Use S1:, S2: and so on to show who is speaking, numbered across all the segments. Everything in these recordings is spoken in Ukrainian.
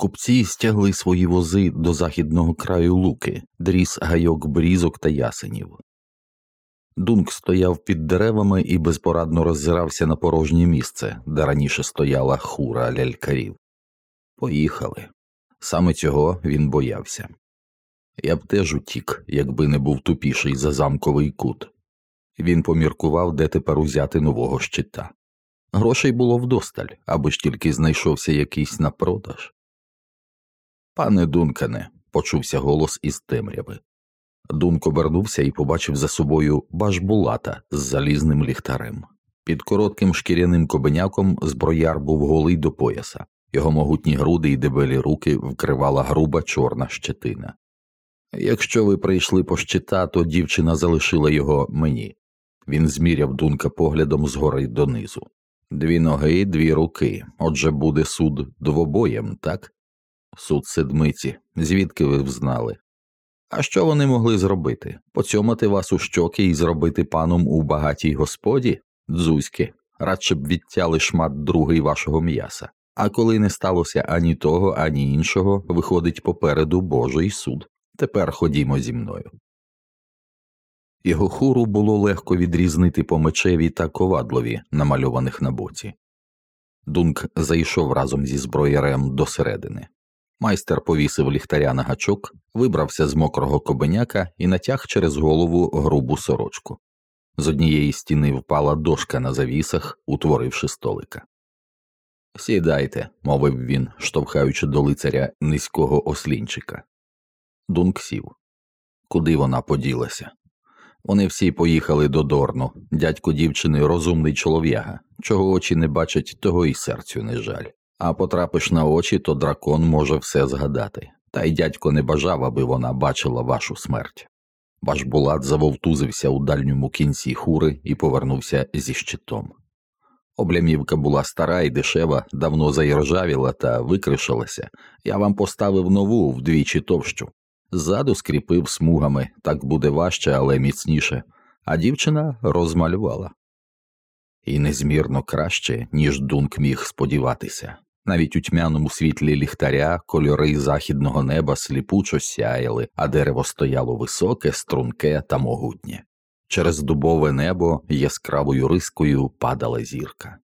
S1: Купці стягли свої вози до західного краю луки, дріс гайок брізок та ясенів. Дунк стояв під деревами і безпорадно роззирався на порожнє місце, де раніше стояла хура лялькарів. Поїхали. Саме цього він боявся. Я б теж утік, якби не був тупіший за замковий кут. Він поміркував, де тепер узяти нового щита. Грошей було вдосталь, аби ж тільки знайшовся якийсь на продаж. Пане Дункане, почувся голос із темряви. Дунк обернувся і побачив за собою башбулата з залізним ліхтарем. Під коротким шкіряним кобеняком зброяр був голий до пояса, його могутні груди й дебелі руки вкривала груба чорна щетина. Якщо ви прийшли по щита, то дівчина залишила його мені. Він зміряв дунка поглядом згори донизу. Дві ноги, дві руки. Отже, буде суд двобоєм, так? Суд седмиці, звідки ви взнали? А що вони могли зробити? Поцьомати вас у щоки і зробити паном у багатій господі? Дзузьки, радше б відтяли шмат другий вашого м'яса. А коли не сталося ані того, ані іншого, виходить попереду Божий суд. Тепер ходімо зі мною. Його хуру було легко відрізнити по мечеві та ковадлові, намальованих на боці. Дунк зайшов разом зі зброярем до середини. Майстер повісив ліхтаря на гачок, вибрався з мокрого кобеняка і натяг через голову грубу сорочку. З однієї стіни впала дошка на завісах, утворивши столика. Сідайте, мовив він, штовхаючи до лицаря низького ослінчика. Дунк сів. Куди вона поділася? Вони всі поїхали до Дорну. Дядько дівчини розумний чолов'яга. Чого очі не бачать, того і серцю не жаль. А потрапиш на очі, то дракон може все згадати. Та й дядько не бажав, аби вона бачила вашу смерть. Башбулат завовтузився у дальньому кінці хури і повернувся зі щитом. Облямівка була стара і дешева, давно заіржавіла та викришилася. Я вам поставив нову вдвічі товщу. Ззаду скріпив смугами, так буде важче, але міцніше, а дівчина розмалювала. І незмірно краще, ніж Дунк міг сподіватися. Навіть у тьмяному світлі ліхтаря кольори західного неба сліпучо сяяли, а дерево стояло високе, струнке та могутнє. Через дубове небо яскравою рискою падала зірка.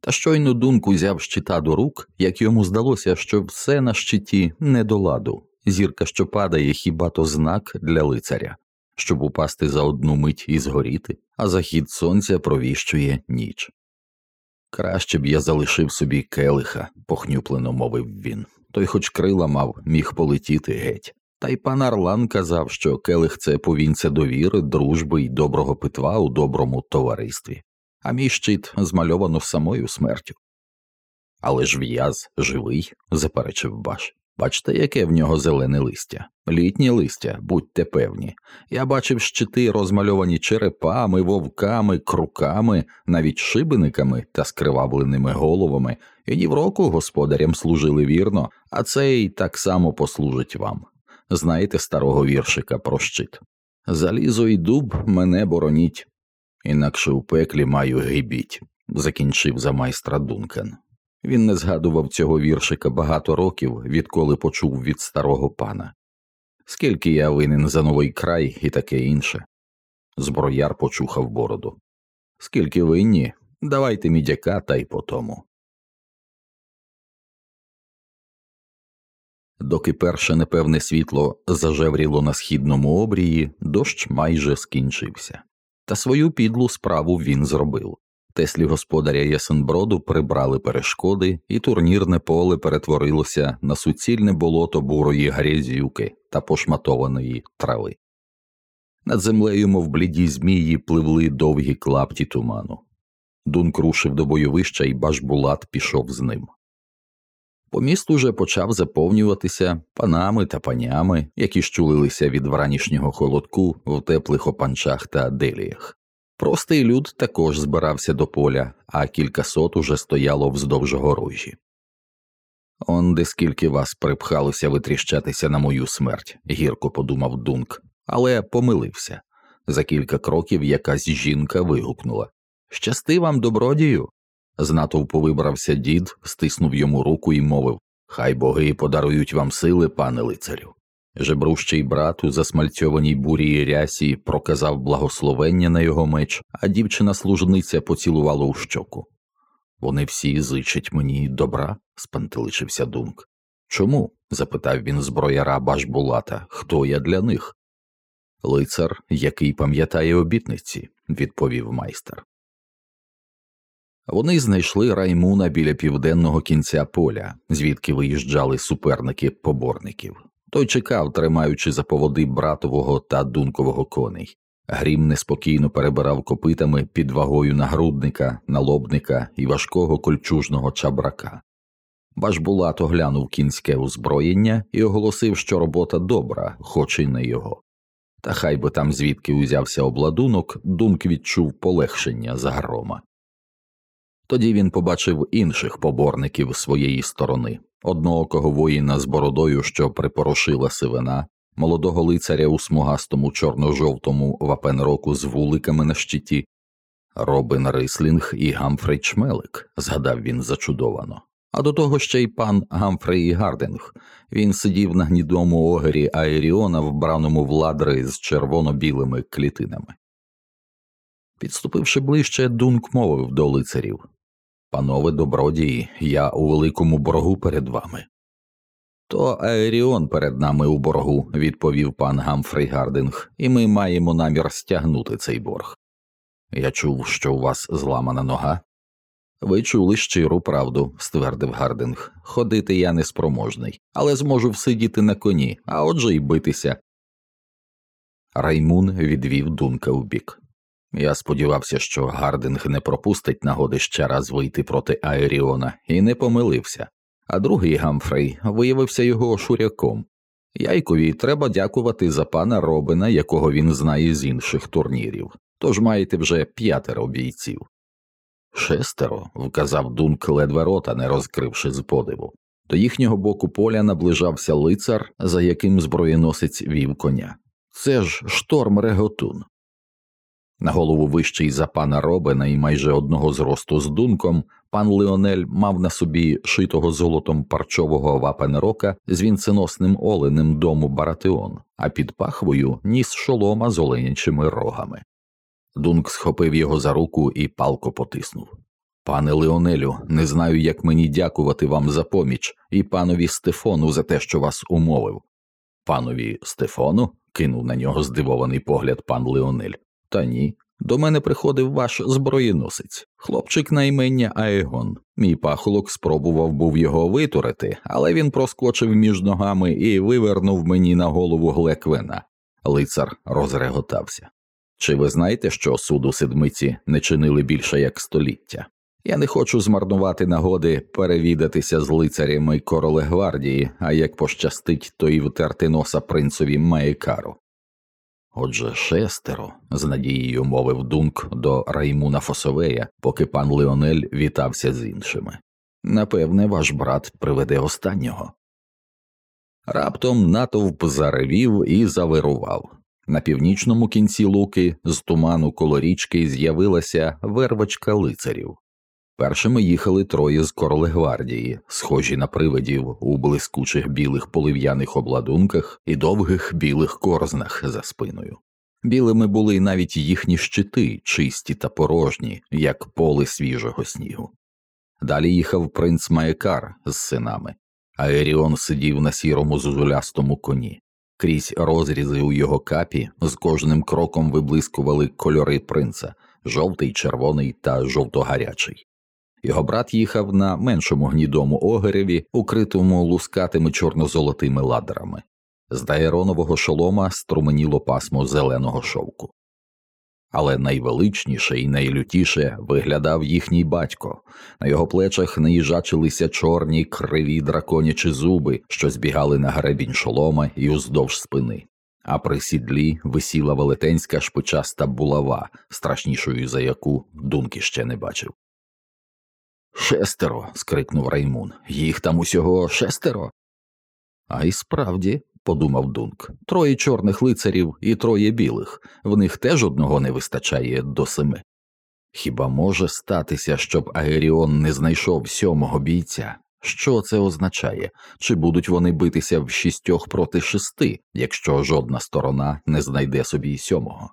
S1: Та щойно Дунк узяв щита до рук, як йому здалося, що все на щиті не до ладу. Зірка, що падає, хіба то знак для лицаря, щоб упасти за одну мить і згоріти, а захід сонця провіщує ніч. Краще б я залишив собі келиха, похнюплено мовив він. Той, хоч крила мав, міг полетіти геть. Та й пан Арлан казав, що келих це повінця довіри, дружби й доброго питва у доброму товаристві, а мій щит змальовано самою смертю. Але ж в'яз живий, заперечив баш. Бачите, яке в нього зелене листя, літнє листя, будьте певні. Я бачив щити, розмальовані черепами, вовками, круками, навіть шибениками та скривавленими головами, і ні в року господарям служили вірно, а цей так само послужить вам. Знаєте старого віршика про щит Залізо й дуб мене бороніть, інакше у пеклі маю гибіть, закінчив за майстра Дункан. Він не згадував цього віршика багато років, відколи почув від старого пана. Скільки я винен за новий край і таке інше. Зброяр почухав бороду. Скільки винні, давайте мідяка та й по тому. Доки перше непевне світло зажевріло на східному обрії, дощ майже скінчився, та свою підлу справу він зробив. Теслі господаря Ясенброду прибрали перешкоди, і турнірне поле перетворилося на суцільне болото бурої грязюки та пошматованої трави. Над землею, мов бліді змії, пливли довгі клапті туману. Дунк рушив до бойовища, і Башбулат пішов з ним. По місту вже почав заповнюватися панами та панями, які щулилися від вранішнього холодку в теплих опанчах та деліях. Простий люд також збирався до поля, а кількасот уже стояло вздовж горожі. Он де скільки вас припхалося витріщатися на мою смерть, гірко подумав Дунк, але помилився. За кілька кроків якась жінка вигукнула Щасти вам, добродію. З натовпу вибрався дід, стиснув йому руку і мовив Хай боги подарують вам сили, пане лицарю. Жебрущий брат у засмальцьованій бурій рясі проказав благословення на його меч, а дівчина служниця поцілувала у щоку. Вони всі зичать мені добра? спантеличився Дунк. Чому? запитав він зброяра Башбулата. Хто я для них? Лицар, який пам'ятає обітниці, відповів майстер. Вони знайшли раймуна біля південного кінця поля, звідки виїжджали суперники поборників. Той чекав, тримаючи за поводи братового та дункового коней. Грім неспокійно перебирав копитами під вагою нагрудника, налобника і важкого кольчужного чабрака. Башбулат оглянув кінське озброєння і оголосив, що робота добра, хоч і не його. Та хай би там звідки узявся обладунок, Дунк відчув полегшення за грома. Тоді він побачив інших поборників своєї сторони одноокого воїна з бородою, що припорошила сивина, молодого лицаря у смугастому чорно-жовтому вапенроку з вуликами на щиті, Робин Рислінг і Гамфрей Чмелик, згадав він зачудовано. А до того ще й пан Гамфрей Гардинг. Він сидів на гнідому огері Аеріона, вбраному в ладри з червоно-білими клітинами. Підступивши ближче, Дунк мовив до лицарів Панове добродії, я у великому боргу перед вами. То Аеріон перед нами у боргу, відповів пан Гамфрей Гардинг, і ми маємо намір стягнути цей борг. Я чув, що у вас зламана нога. Ви чули щиру правду, ствердив Гардинг. Ходити я неспроможний, але зможу всидіти на коні, а отже й битися. Раймун відвів дунка вбік. Я сподівався, що Гардинг не пропустить нагоди ще раз вийти проти Аеріона, і не помилився, а другий Гамфрей виявився його шуряком. Яйкові треба дякувати за пана Робина, якого він знає з інших турнірів, тож маєте вже п'ятеро бійців. Шестеро, вказав Дунк ледве рота, не розкривши з подиву. До їхнього боку поля наближався лицар, за яким зброєносець вів коня. Це ж шторм Реготун. На голову вищий за пана Робена і майже одного зросту з дунком, пан Леонель мав на собі шитого золотом парчового вапенерока з вінценосним оленем дому Баратеон, а під пахвою ніс шолома з оленячими рогами. Дунк схопив його за руку і палко потиснув. Пане Леонелю, не знаю, як мені дякувати вам за поміч, і панові Стефону за те, що вас умовив. Панові Стефону? кинув на нього здивований погляд пан Леонель. Та ні. До мене приходив ваш зброєносець, хлопчик на імення Аегон. Мій пахолок спробував був його витурити, але він проскочив між ногами і вивернув мені на голову глеквена. Лицар розреготався. Чи ви знаєте, що суду седмиці не чинили більше як століття? Я не хочу змарнувати нагоди перевідатися з лицарями короле гвардії, а як пощастить, то і втерти носа принцові Маєкару. Отже, шестеро, з надією мовив Дунк до Раймуна Фосовея, поки пан Леонель вітався з іншими. Напевне, ваш брат приведе останнього. Раптом натовп заревів і завирував. На північному кінці луки з туману коло річки з'явилася вервочка лицарів. Першими їхали троє з королегвардії, схожі на привидів у блискучих білих полив'яних обладунках і довгих білих корзнах за спиною. Білими були й навіть їхні щити, чисті та порожні, як поле свіжого снігу. Далі їхав принц Маєкар з синами, а Еріон сидів на сірому зузулястому коні. Крізь розрізи у його капі з кожним кроком виблискували кольори принца жовтий, червоний та жовтогарячий. Його брат їхав на меншому гнідому огереві, укритому лускатими чорно-золотими ладерами. З дайронового шолома струменіло пасмо зеленого шовку. Але найвеличніше і найлютіше виглядав їхній батько, на його плечах наїжачилися чорні криві драконячі зуби, що збігали на гребінь шолома і уздовж спини, а при сідлі висіла велетенська шпичаста булава, страшнішою за яку Дунки ще не бачив. Шестеро. скрикнув Раймун. Їх там усього шестеро. А й справді, подумав Дунк, троє чорних лицарів і троє білих, в них теж одного не вистачає до семи. Хіба може статися, щоб Аеріон не знайшов сьомого бійця? Що це означає? Чи будуть вони битися в шістьох проти шести, якщо жодна сторона не знайде собі сьомого?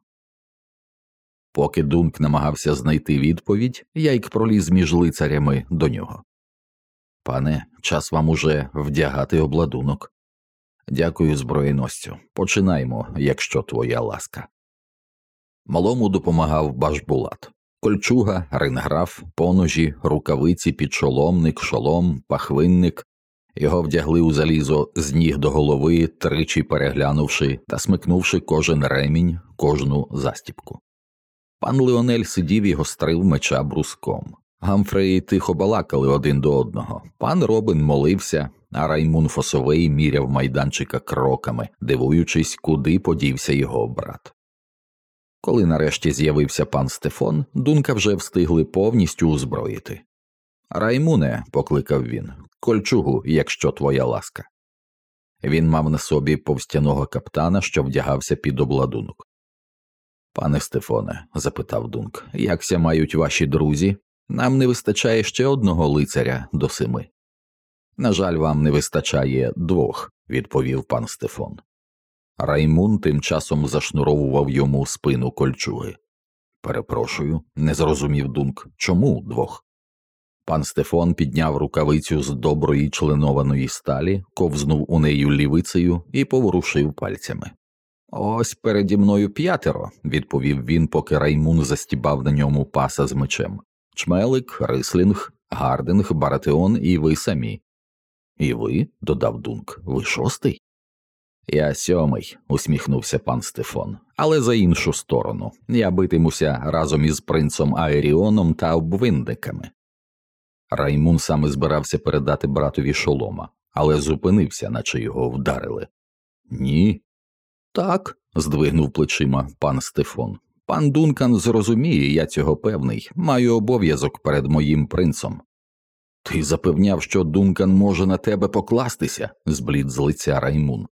S1: Поки Дунк намагався знайти відповідь, Яйк проліз між лицарями до нього. Пане, час вам уже вдягати обладунок. Дякую, зброєносцю. Починаймо, якщо твоя ласка. Малому допомагав Башбулат. Кольчуга, ринграф, поножі, рукавиці, підшоломник, шолом, пахвинник. Його вдягли у залізо з ніг до голови, тричі переглянувши та смикнувши кожен ремінь, кожну застіпку. Пан Леонель сидів і гострив меча бруском. Гамфреї тихо балакали один до одного. Пан Робин молився, а Раймун Фосовий міряв майданчика кроками, дивуючись, куди подівся його брат. Коли нарешті з'явився пан Стефон, дунка вже встигли повністю озброїти. Раймуне, покликав він, кольчугу, якщо твоя ласка. Він мав на собі повстяного каптана, що вдягався під обладунок. Пане Стефоне, запитав Дунк, якся мають ваші друзі? Нам не вистачає ще одного лицаря до семи. На жаль, вам не вистачає двох, відповів пан Стефон. Раймун тим часом зашнуровував йому спину кольчуги. Перепрошую, не зрозумів Дунк. Чому двох? Пан Стефон підняв рукавицю з доброї членованої сталі, ковзнув у нею лівицею і поворушив пальцями. Ось переді мною п'ятеро, відповів він, поки Раймун застібав на ньому паса з мечем. Чмелик, Рислінг, Гардинг, Баратеон і ви самі. І ви, додав Дунк, ви шостий? Я сьомий, усміхнувся пан Стефон, але за іншу сторону. Я битимуся разом із принцем Аеріоном та обвинниками. Раймун саме збирався передати братові шолома, але зупинився, наче його вдарили. Ні. Так, здвигнув плечима пан Стефон. Пан Дункан зрозуміє, я цього певний, маю обов'язок перед моїм принцем. Ти запевняв, що Дункан може на тебе покластися, зблід з лиця Раймун.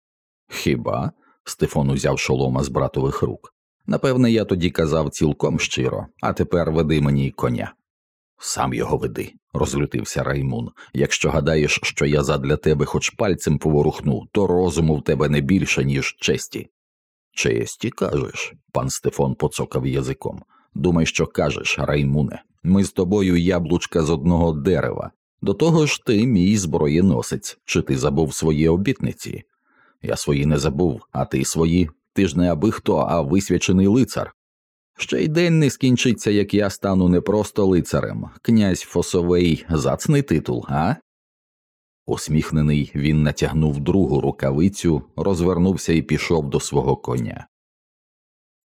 S1: Хіба? Стефон узяв шолома з братових рук. Напевне, я тоді казав цілком щиро, а тепер веди мені коня. Сам його веди, розлютився Раймун. Якщо гадаєш, що я задля тебе хоч пальцем поворухну, то розуму в тебе не більше, ніж честі. Честі кажеш, пан Стефон поцокав язиком. Думай, що кажеш, Раймуне. Ми з тобою яблучка з одного дерева. До того ж ти мій зброєносець, чи ти забув свої обітниці? Я свої не забув, а ти свої. Ти ж не аби хто, а висвячений лицар. Ще й день не скінчиться, як я стану не просто лицарем. Князь Фосовий зацний титул, а? Усміхнений, він натягнув другу рукавицю, розвернувся і пішов до свого коня.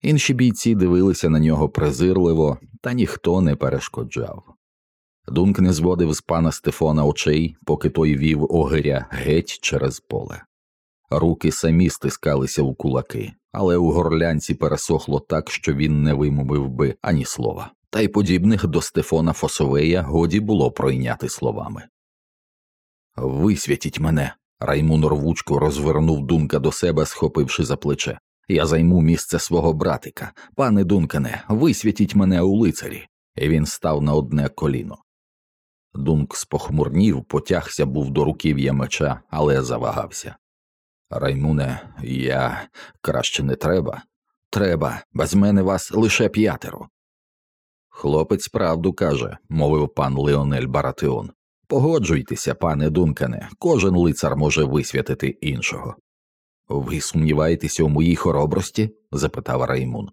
S1: Інші бійці дивилися на нього презирливо, та ніхто не перешкоджав. Дунк не зводив з пана Стефона очей, поки той вів огиря геть через поле. Руки самі стискалися у кулаки, але у горлянці пересохло так, що він не вимовив би ані слова, та й подібних до Стефона Фосовея годі було пройняти словами. Висвятіть мене. Раймун рвучко розвернув Дунка до себе, схопивши за плече. Я займу місце свого братика. Пане Дункане, висвятіть мене у лицарі. І він став на одне коліно. Дунк спохмурнів, потягся був до руків'я меча, але завагався. Раймуне, я краще не треба. Треба, без мене вас лише п'ятеро. Хлопець правду каже, мовив пан Леонель Баратеон. Погоджуйтеся, пане Дункане, кожен лицар може висвятити іншого. Ви сумніваєтеся у моїй хоробрості? запитав Раймун.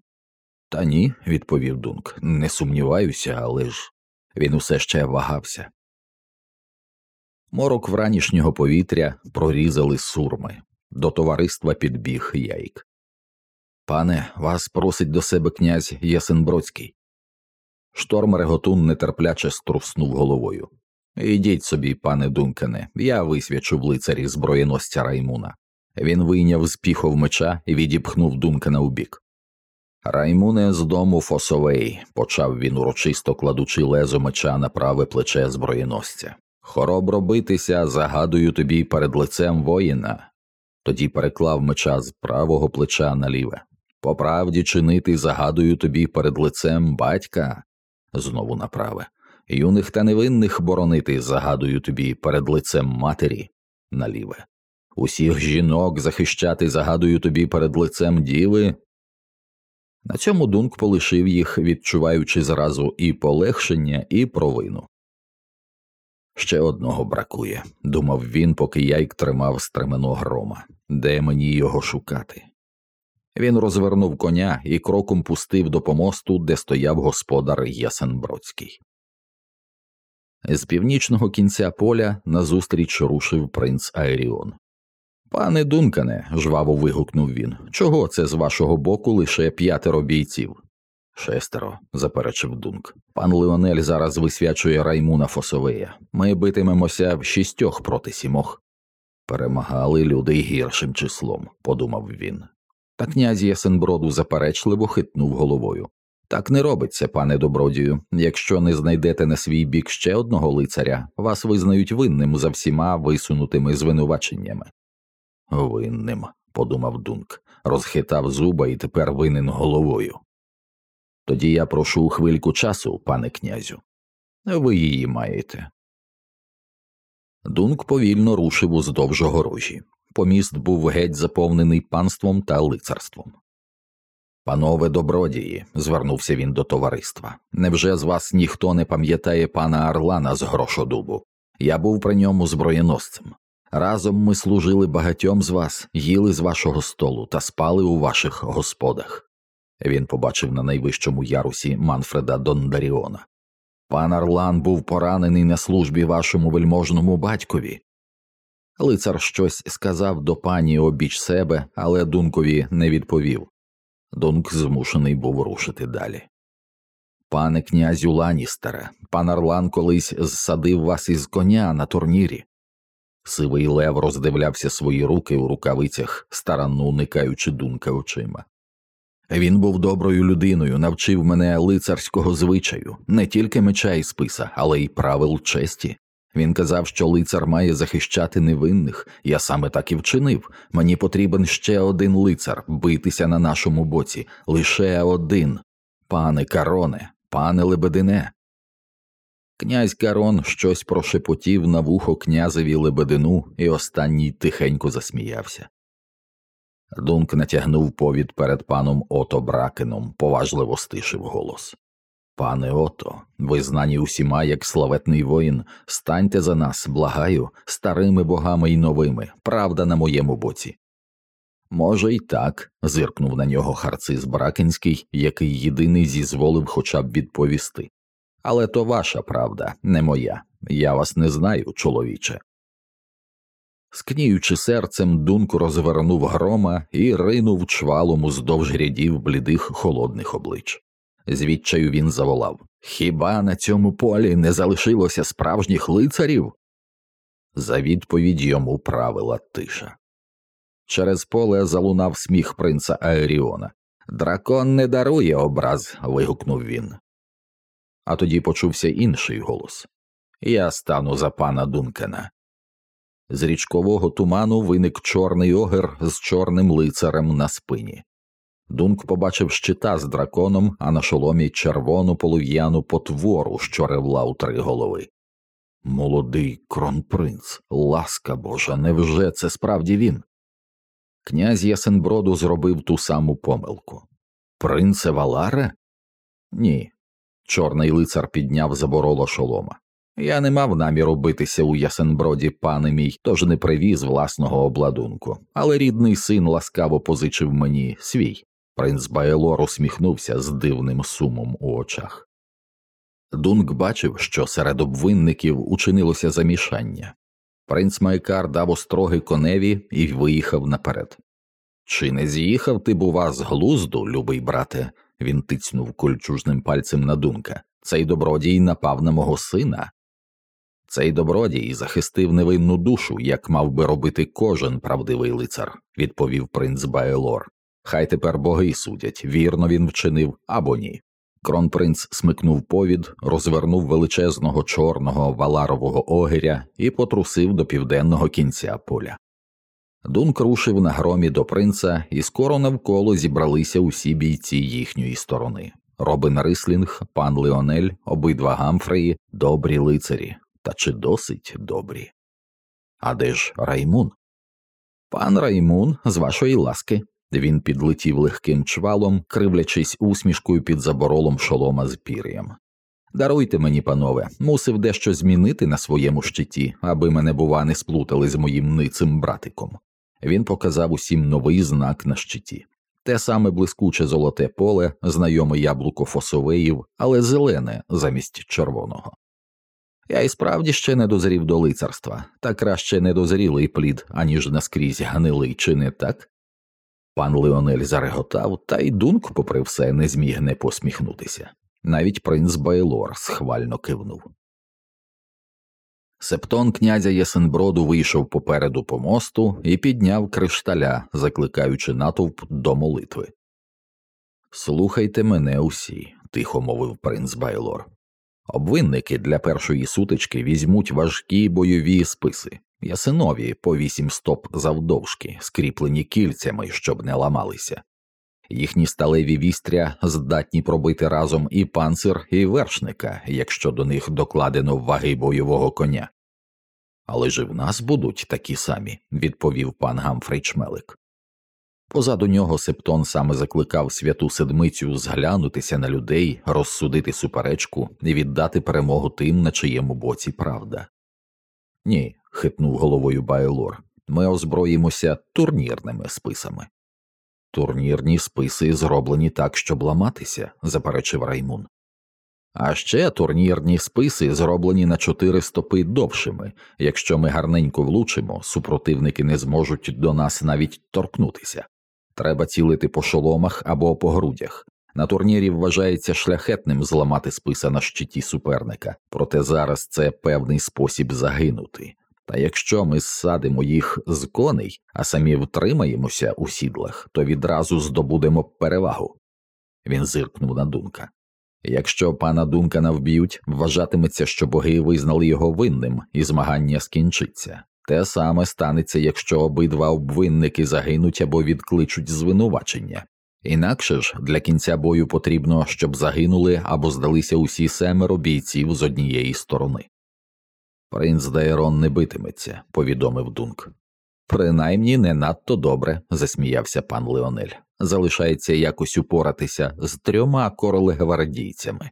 S1: Та ні, відповів Дунк, не сумніваюся, але ж він усе ще вагався. Морок вранішнього повітря прорізали сурми. До товариства підбіг яйк. Пане, вас просить до себе князь Ясенбродський. Шторм Реготун нетерпляче струснув головою. Ідіть собі, пане Дункане, я висвячу в лицарі зброєносця Раймуна. Він вийняв з піхов меча і відіпхнув Дункана у бік. Раймуне з дому Фосовей, почав він урочисто кладучи лезо меча на праве плече зброєносця. Хоробро битися, загадую тобі перед лицем воїна. Тоді переклав меча з правого плеча на ліве. По правді чинити загадую тобі перед лицем батька, знову на праве. Юних та невинних боронити, загадую тобі перед лицем матері наліве. Усіх жінок захищати, загадую тобі перед лицем діви. На цьому Дунк полишив їх, відчуваючи зразу і полегшення, і провину. Ще одного бракує, думав він, поки яйк тримав стремено грома. Де мені його шукати? Він розвернув коня і кроком пустив до помосту, де стояв господар Ясенбродський. З північного кінця поля назустріч рушив принц Айріон. Пане Дункане, жваво вигукнув він, чого це з вашого боку лише п'ятеро бійців? Шестеро, заперечив Дунк. Пан Леонель зараз висвячує Раймуна Фосовея. Ми битимемося в шістьох проти сімох. Перемагали люди гіршим числом, подумав він. Та князь Ясенброду заперечливо хитнув головою. Так не робиться, пане добродію. Якщо не знайдете на свій бік ще одного лицаря, вас визнають винним за всіма висунутими звинуваченнями. Винним, подумав Дунк, розхитав зуба і тепер винен головою. Тоді я прошу хвильку часу, пане князю. Ви її маєте. Дунк повільно рушив уздовж огорожі. Поміст був геть заповнений панством та лицарством. Панове добродії, звернувся він до товариства. Невже з вас ніхто не пам'ятає пана Орлана з грошодубу? Я був при ньому зброєносцем. Разом ми служили багатьом з вас, їли з вашого столу та спали у ваших господах. Він побачив на найвищому ярусі Манфреда Дондаріона. Пан Орлан був поранений на службі вашому вельможному батькові. Лицар щось сказав до пані обіч себе, але Дункові не відповів. Дунк змушений був рушити далі. Пане князю Ланістере, пан Орлан колись зсадив вас із коня на турнірі. Сивий Лев роздивлявся свої руки у рукавицях, старанно уникаючи дунка очима. Він був доброю людиною, навчив мене лицарського звичаю, не тільки меча і списа, але й правил честі. Він казав, що лицар має захищати невинних, я саме так і вчинив. Мені потрібен ще один лицар битися на нашому боці, лише один. Пане Кароне, пане Лебедине. Князь Карон щось прошепотів на вухо князеві Лебедину, і останній тихенько засміявся. Дунк натягнув повід перед паном Ото Бракеном, поважливо стишив голос. Пане ото, ви знані усіма, як славетний воїн, станьте за нас, благаю, старими богами й новими, правда на моєму боці. Може, й так, зиркнув на нього харциз Бракенський, який єдиний зізволив хоча б відповісти. Але то ваша правда, не моя. Я вас не знаю, чоловіче. Скніючи серцем, Дунку розвернув грома і ринув чвалом уздовж рядів блідих холодних облич. Звідчаю він заволав Хіба на цьому полі не залишилося справжніх лицарів? За відповідь йому правила тиша. Через поле залунав сміх принца Аеріона. Дракон не дарує образ. вигукнув він. А тоді почувся інший голос Я стану за пана Дункена. З річкового туману виник чорний огер з чорним лицарем на спині. Дунк побачив щита з драконом, а на шоломі червону полум'яну потвору, що ревла у три голови. Молодий кронпринц, ласка Божа, невже це справді він? Князь Ясенброду зробив ту саму помилку. Принце Валаре? Ні. Чорний лицар підняв забороло шолома. Я не мав наміру битися у Ясенброді, пане мій, тож не привіз власного обладунку, але рідний син ласкаво позичив мені свій. Принц Байлор усміхнувся з дивним сумом у очах. Дунк бачив, що серед обвинників учинилося замішання. Принц Майкар дав остроги коневі і виїхав наперед. Чи не з'їхав ти, бува, з глузду, любий брате? Він тицнув кольчужним пальцем на дунка. Цей добродій напав на мого сина. Цей добродій захистив невинну душу, як мав би робити кожен правдивий лицар, відповів принц Байлор. Хай тепер боги судять, вірно він вчинив або ні. Кронпринц смикнув повід, розвернув величезного чорного валарового огиря і потрусив до південного кінця поля. Дунк рушив на громі до принца, і скоро навколо зібралися усі бійці їхньої сторони. Робин Рислінг, пан Леонель, обидва Гамфреї, добрі лицарі, та чи досить добрі? А де ж Раймун? Пан Раймун, з вашої ласки. Він підлетів легким чвалом, кривлячись усмішкою під заборолом шолома з пір'ям. Даруйте мені, панове, мусив дещо змінити на своєму щиті, аби мене, бува, не сплутали з моїм ницим братиком. Він показав усім новий знак на щиті те саме блискуче золоте поле, знайоме яблуко фосовеїв, але зелене замість червоного. Я і справді ще не дозрів до лицарства, та краще недозрілий плід, аніж наскрізь гнилий, чи не так? Пан Леонель зареготав, та й дунк, попри все, не зміг не посміхнутися. Навіть принц Байлор схвально кивнув. Септон князя Ясенброду вийшов попереду по мосту і підняв кришталя, закликаючи натовп до молитви. Слухайте мене усі, тихо мовив принц Байлор. Обвинники для першої сутички візьмуть важкі бойові списи, ясинові по вісім стоп завдовжки, скріплені кільцями, щоб не ламалися. Їхні сталеві вістря здатні пробити разом і панцир, і вершника, якщо до них докладено ваги бойового коня. Але ж і в нас будуть такі самі, відповів пан Гамфрей Чмелик. Позаду нього Септон саме закликав святу седмицю зглянутися на людей, розсудити суперечку і віддати перемогу тим, на чиєму боці правда. Ні, хитнув головою Байлор, ми озброїмося турнірними списами. Турнірні списи зроблені так, щоб ламатися, заперечив Раймун. А ще турнірні списи зроблені на чотири стопи довшими. Якщо ми гарненько влучимо, супротивники не зможуть до нас навіть торкнутися. Треба цілити по шоломах або по грудях. На турнірі вважається шляхетним зламати списа на щиті суперника, проте зараз це певний спосіб загинути. Та якщо ми зсадимо їх з коней, а самі втримаємося у сідлах, то відразу здобудемо перевагу. Він зиркнув на дунка. Якщо пана Дункана вб'ють, вважатиметься, що боги визнали його винним, і змагання скінчиться. Те саме станеться, якщо обидва обвинники загинуть або відкличуть звинувачення. Інакше ж для кінця бою потрібно, щоб загинули або здалися усі семеро бійців з однієї сторони. Принц Дайрон не битиметься, повідомив Дунк. Принаймні не надто добре, засміявся пан Леонель. Залишається якось упоратися з трьома королегвардійцями.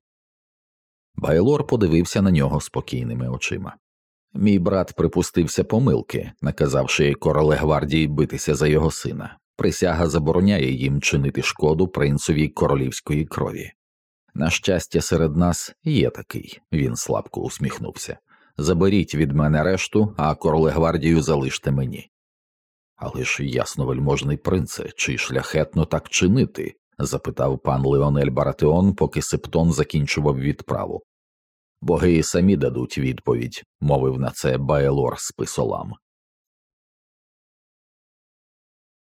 S1: Байлор подивився на нього спокійними очима. Мій брат припустився помилки, наказавши королегвардії битися за його сина. Присяга забороняє їм чинити шкоду принцові королівської крові. На щастя, серед нас є такий, він слабко усміхнувся. Заберіть від мене решту, а королегвардію залиште мені. Але ж ясновельможний принце, чи шляхетно так чинити? запитав пан Леонель Баратеон, поки Септон закінчував відправу. Боги самі дадуть відповідь, мовив на це Байлор з писолам.